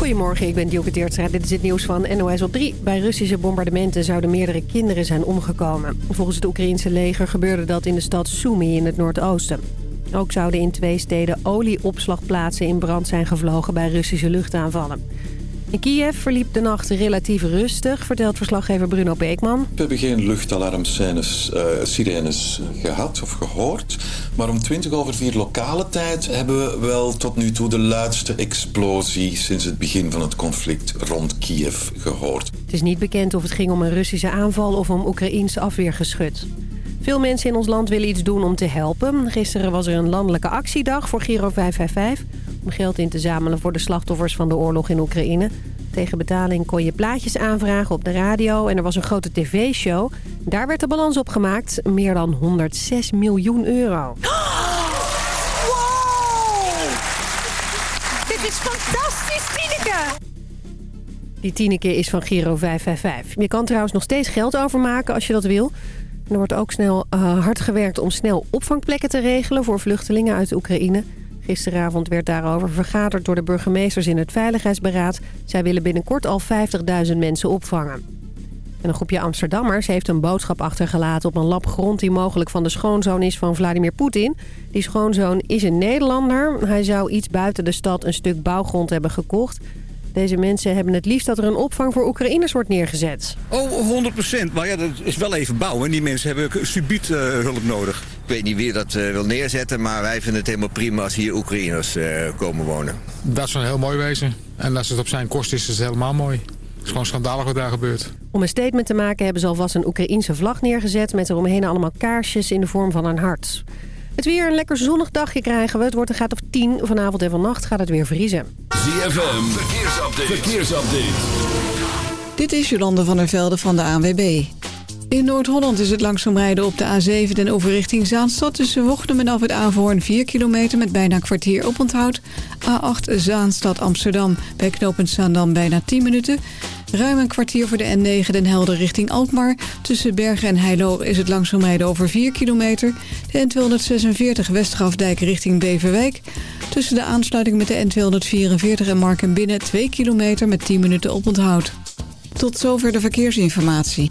Goedemorgen, ik ben Dielke Teertstra. Dit is het nieuws van NOS op 3. Bij Russische bombardementen zouden meerdere kinderen zijn omgekomen. Volgens het Oekraïense leger gebeurde dat in de stad Sumy in het noordoosten. Ook zouden in twee steden olieopslagplaatsen in brand zijn gevlogen bij Russische luchtaanvallen. In Kiev verliep de nacht relatief rustig, vertelt verslaggever Bruno Beekman. We hebben geen luchtalarmsirenes uh, sirenes gehad of gehoord. Maar om 20 over 4 lokale tijd hebben we wel tot nu toe de luidste explosie sinds het begin van het conflict rond Kiev gehoord. Het is niet bekend of het ging om een Russische aanval of om Oekraïns afweergeschut. Veel mensen in ons land willen iets doen om te helpen. Gisteren was er een landelijke actiedag voor Giro 555... om geld in te zamelen voor de slachtoffers van de oorlog in Oekraïne. Tegen betaling kon je plaatjes aanvragen op de radio en er was een grote tv-show. Daar werd de balans op gemaakt, meer dan 106 miljoen euro. Wow! Dit is fantastisch, Tineke! Die Tineke is van Giro 555. Je kan trouwens nog steeds geld overmaken als je dat wil... Er wordt ook snel uh, hard gewerkt om snel opvangplekken te regelen voor vluchtelingen uit Oekraïne. Gisteravond werd daarover vergaderd door de burgemeesters in het Veiligheidsberaad. Zij willen binnenkort al 50.000 mensen opvangen. En een groepje Amsterdammers heeft een boodschap achtergelaten op een lap grond die mogelijk van de schoonzoon is van Vladimir Poetin. Die schoonzoon is een Nederlander. Hij zou iets buiten de stad een stuk bouwgrond hebben gekocht. Deze mensen hebben het liefst dat er een opvang voor Oekraïners wordt neergezet. Oh, 100 procent. Maar ja, dat is wel even bouwen. Die mensen hebben subiet uh, hulp nodig. Ik weet niet wie dat uh, wil neerzetten, maar wij vinden het helemaal prima als hier Oekraïners uh, komen wonen. Dat zou heel mooi wezen. En als het op zijn kost is, is het helemaal mooi. Het is gewoon schandalig wat daar gebeurt. Om een statement te maken hebben ze alvast een Oekraïense vlag neergezet... met eromheen allemaal kaarsjes in de vorm van een hart. Het weer een lekker zonnig dagje krijgen we. Het wordt een graad of 10. Vanavond en vannacht gaat het weer vriezen. ZFM, verkeersupdate. verkeersupdate. Dit is Jolande van der Velde van de ANWB. In Noord-Holland is het langzaam rijden op de A7 den overrichting Zaanstad... tussen Wochtem en af het Averhoorn 4 kilometer met bijna een kwartier oponthoud. A8 Zaanstad Amsterdam bij knooppunt Zaandam bijna 10 minuten... Ruim een kwartier voor de N9 Den Helder richting Alkmaar. Tussen Bergen en Heilo is het langzaam over 4 kilometer. De N246 Westgrafdijk richting Beverwijk. Tussen de aansluiting met de N244 en Marken binnen 2 kilometer met 10 minuten oponthoud. Tot zover de verkeersinformatie.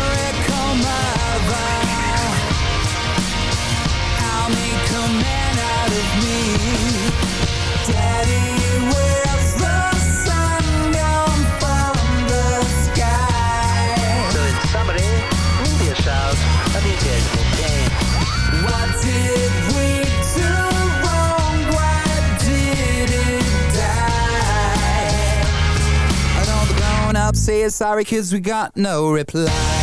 say sorry cause we got no reply.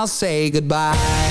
I'll say goodbye.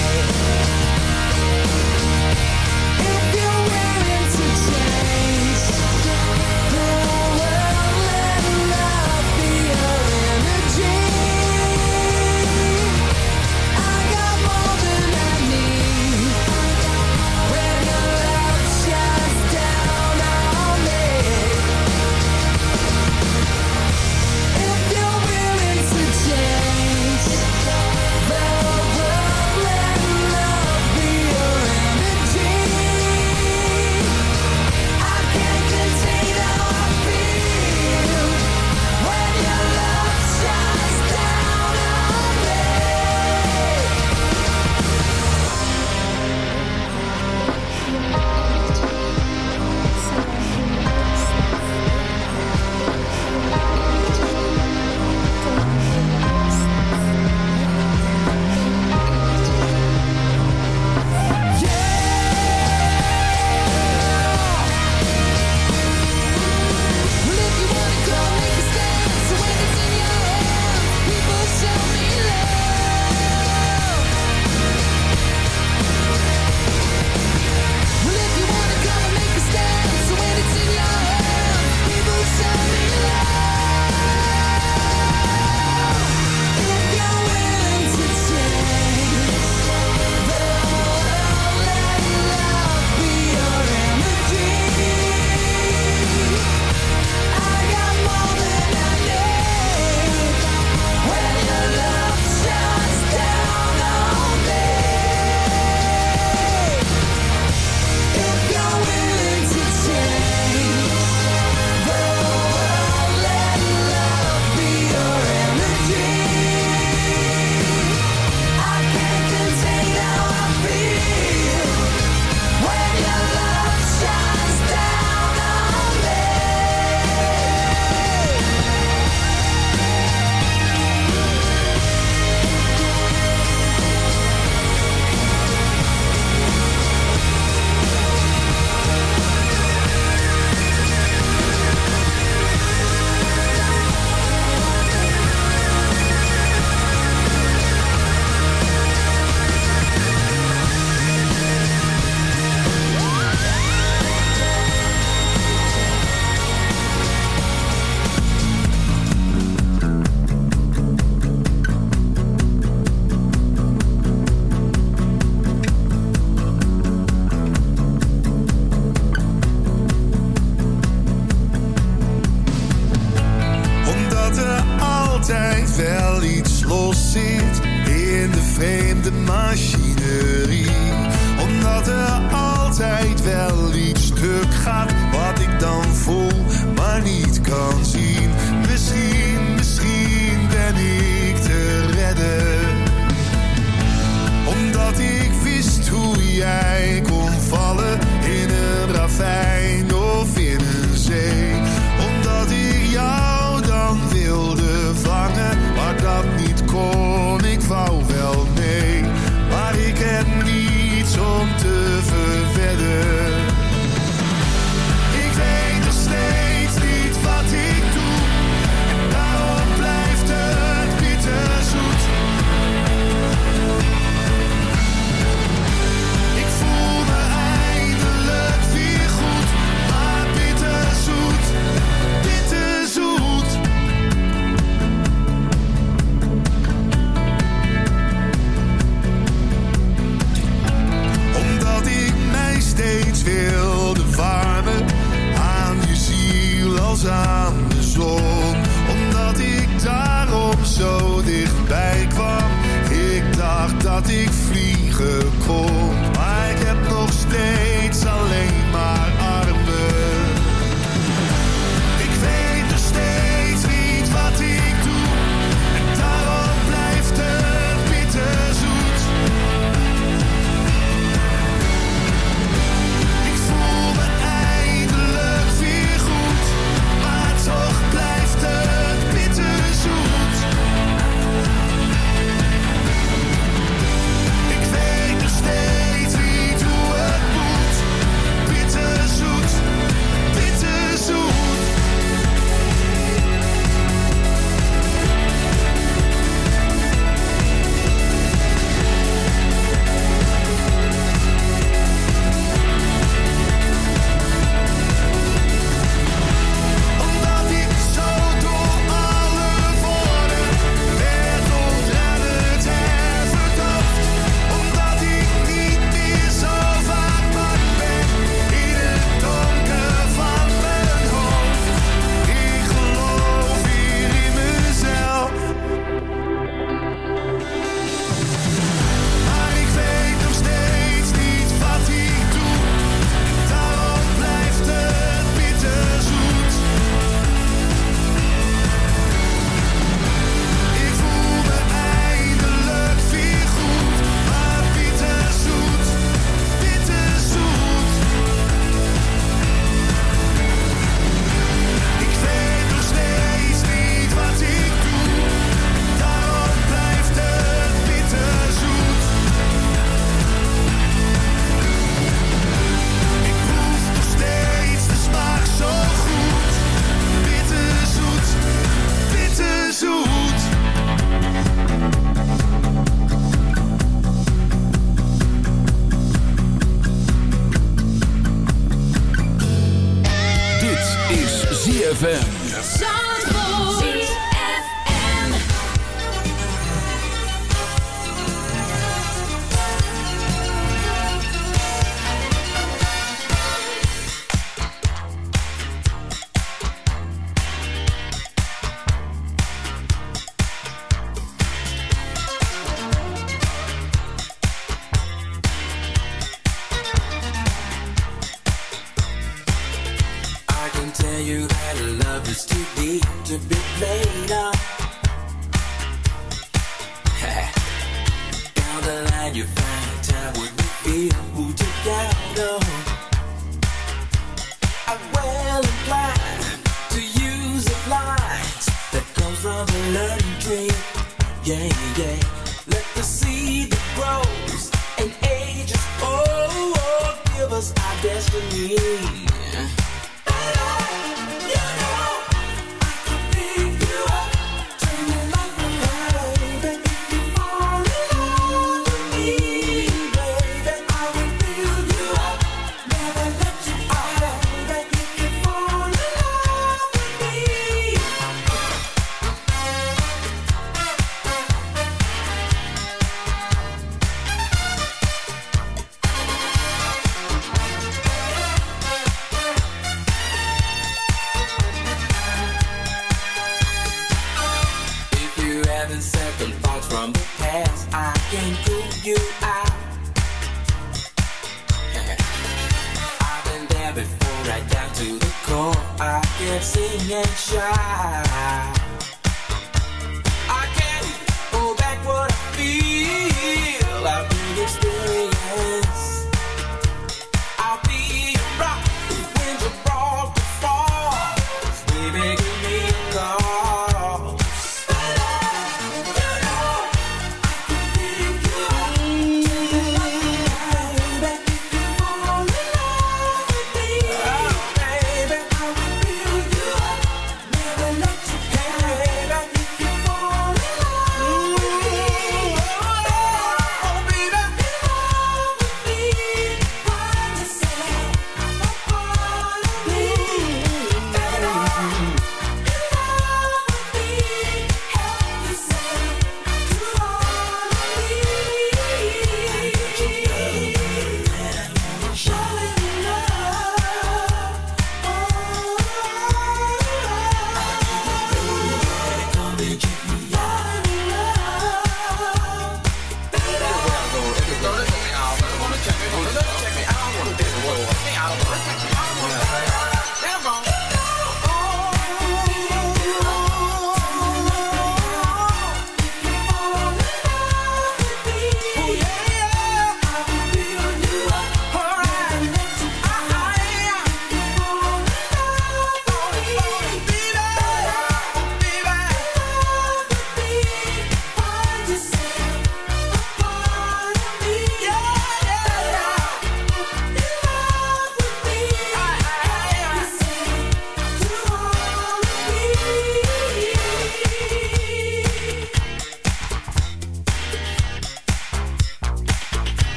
Sing and shy.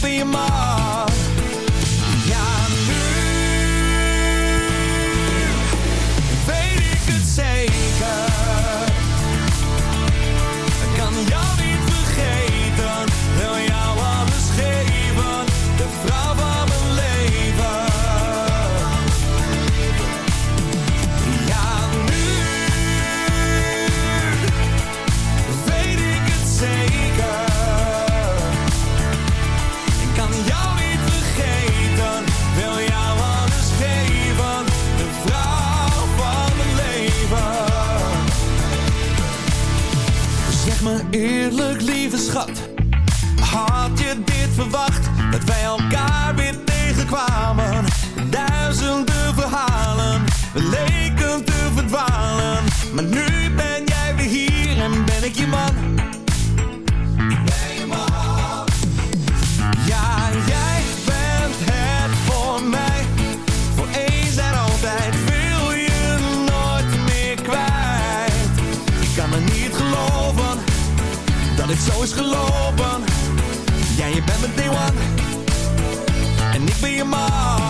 For your mom. be mine.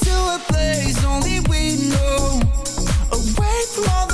to a place only we know. Away from all the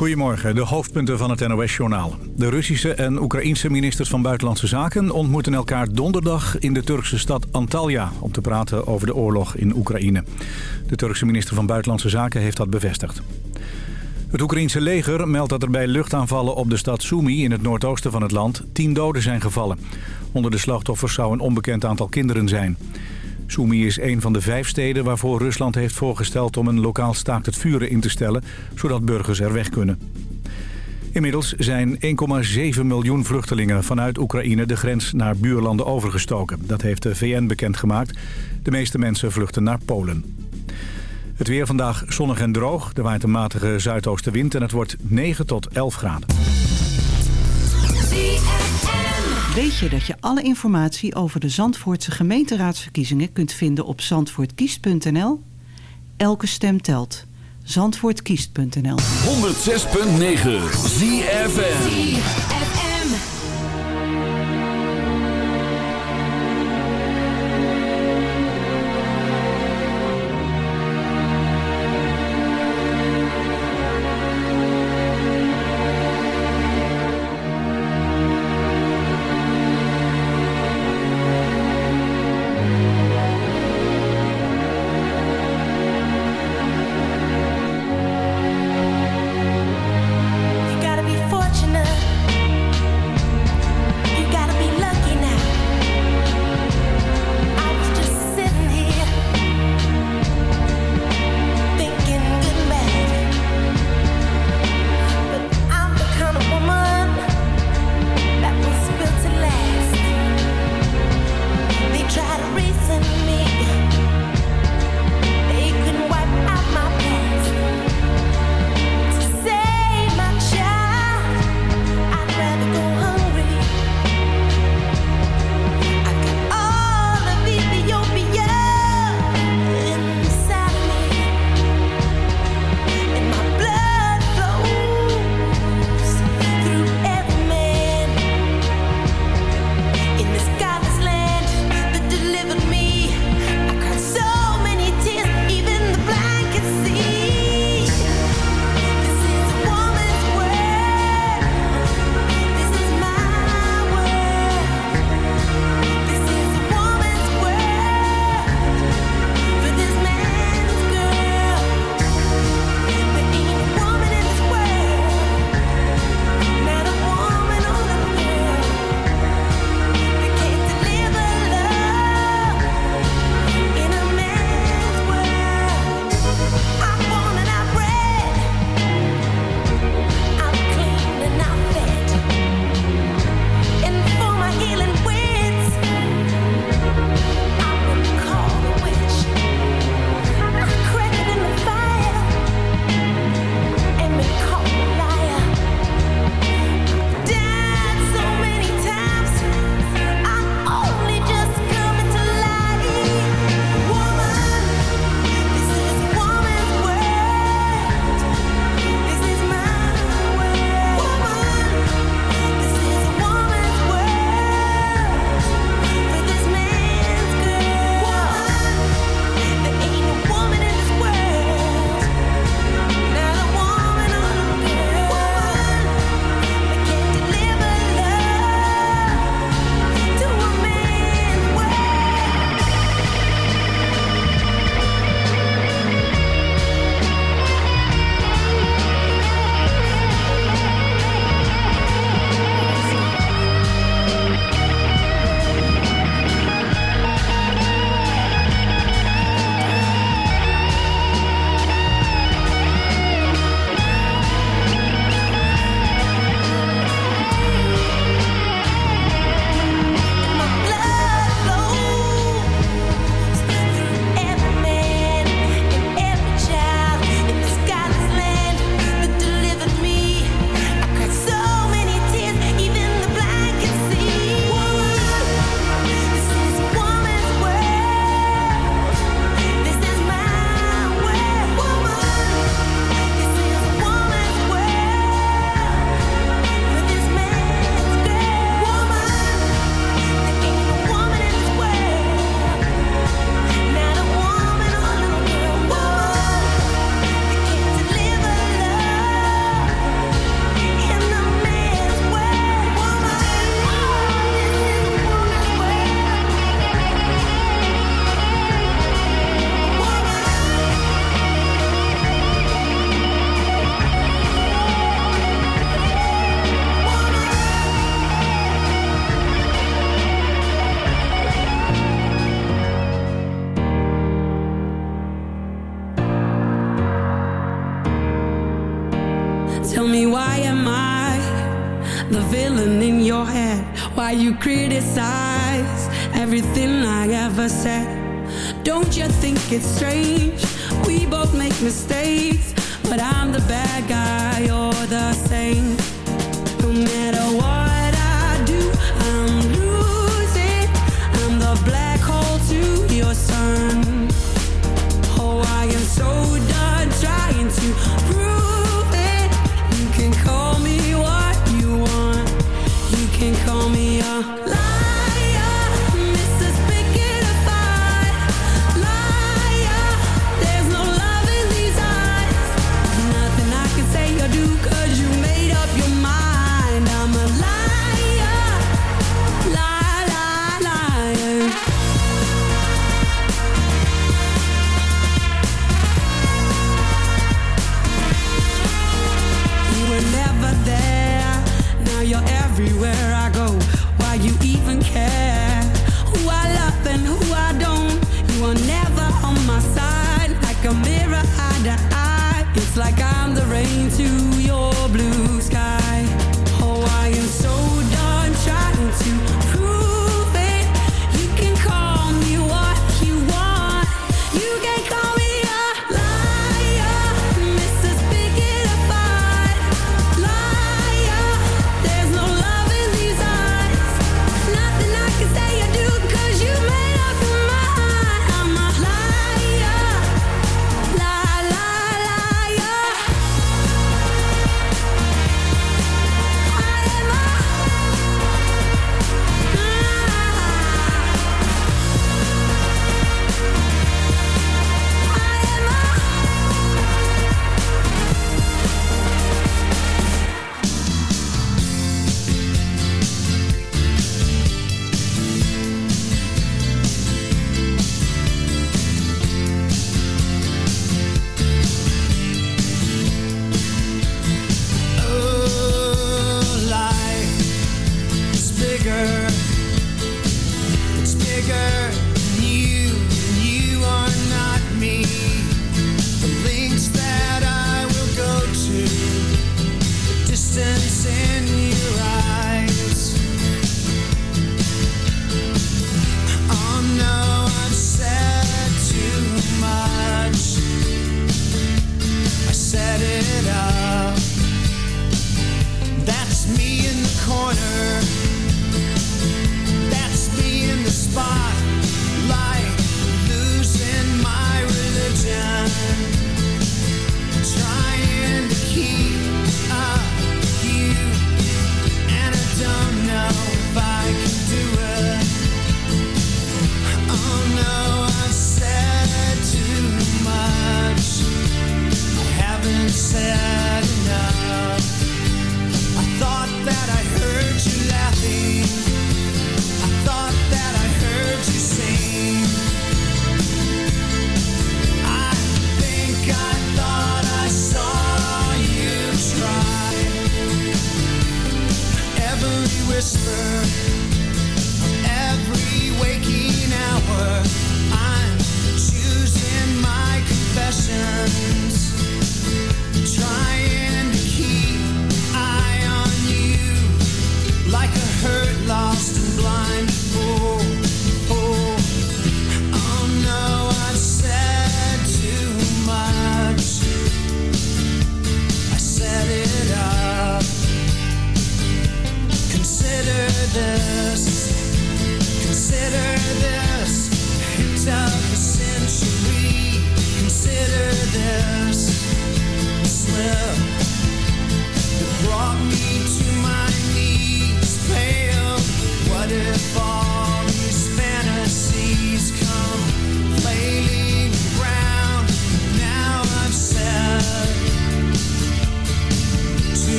Goedemorgen, de hoofdpunten van het NOS-journaal. De Russische en Oekraïense ministers van Buitenlandse Zaken ontmoeten elkaar donderdag in de Turkse stad Antalya... om te praten over de oorlog in Oekraïne. De Turkse minister van Buitenlandse Zaken heeft dat bevestigd. Het Oekraïense leger meldt dat er bij luchtaanvallen op de stad Sumy in het noordoosten van het land tien doden zijn gevallen. Onder de slachtoffers zou een onbekend aantal kinderen zijn. Sumy is een van de vijf steden waarvoor Rusland heeft voorgesteld om een lokaal staakt het vuren in te stellen, zodat burgers er weg kunnen. Inmiddels zijn 1,7 miljoen vluchtelingen vanuit Oekraïne de grens naar buurlanden overgestoken. Dat heeft de VN bekendgemaakt. De meeste mensen vluchten naar Polen. Het weer vandaag zonnig en droog. Er waait een matige zuidoostenwind en het wordt 9 tot 11 graden. Weet je dat je alle informatie over de Zandvoortse gemeenteraadsverkiezingen kunt vinden op zandvoortkiest.nl? Elke stem telt. Zandvoortkiest.nl 106.9 ZFM. Me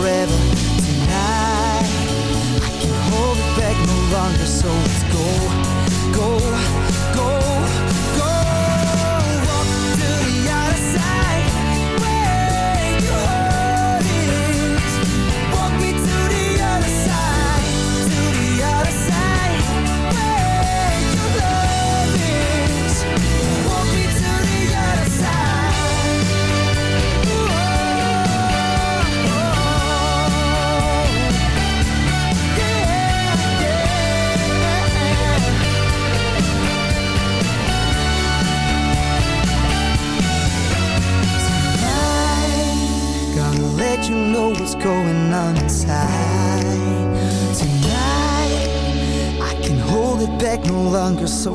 forever tonight. I can't hold it back no longer So let's go, go. no longer so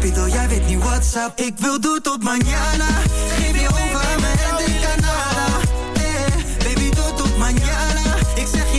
Rapido, jij weet niet WhatsApp. Ik wil door tot mañana. Geef je over aan me en Canada. Eh, baby, doe tot mañana. Ik zeg je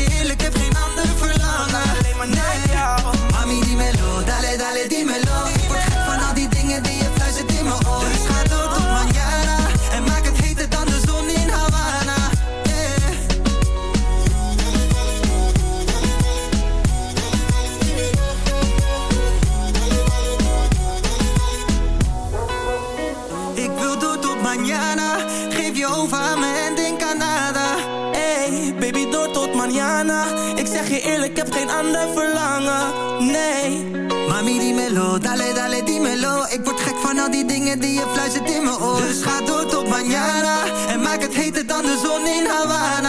ik heb geen ander verlangen. Nee. Mami, dímelo, dale, dale, dímelo. Ik word gek van al die dingen die je fluistert in mijn oor. Dus ga door tot mañana. En maak het heter dan de zon in Havana.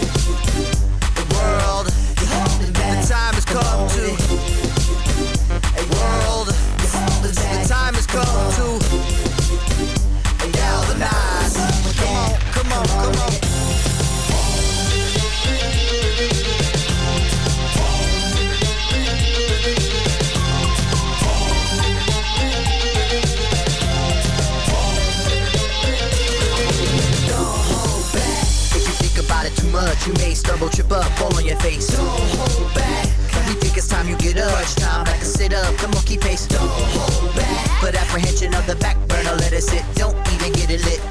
Up, fall on your face. Don't hold back. You think it's time you get up. Crunch time, back and sit up. Come on, keep pace. Don't hold back. Put apprehension on the back burner, let it sit. Don't even get it lit.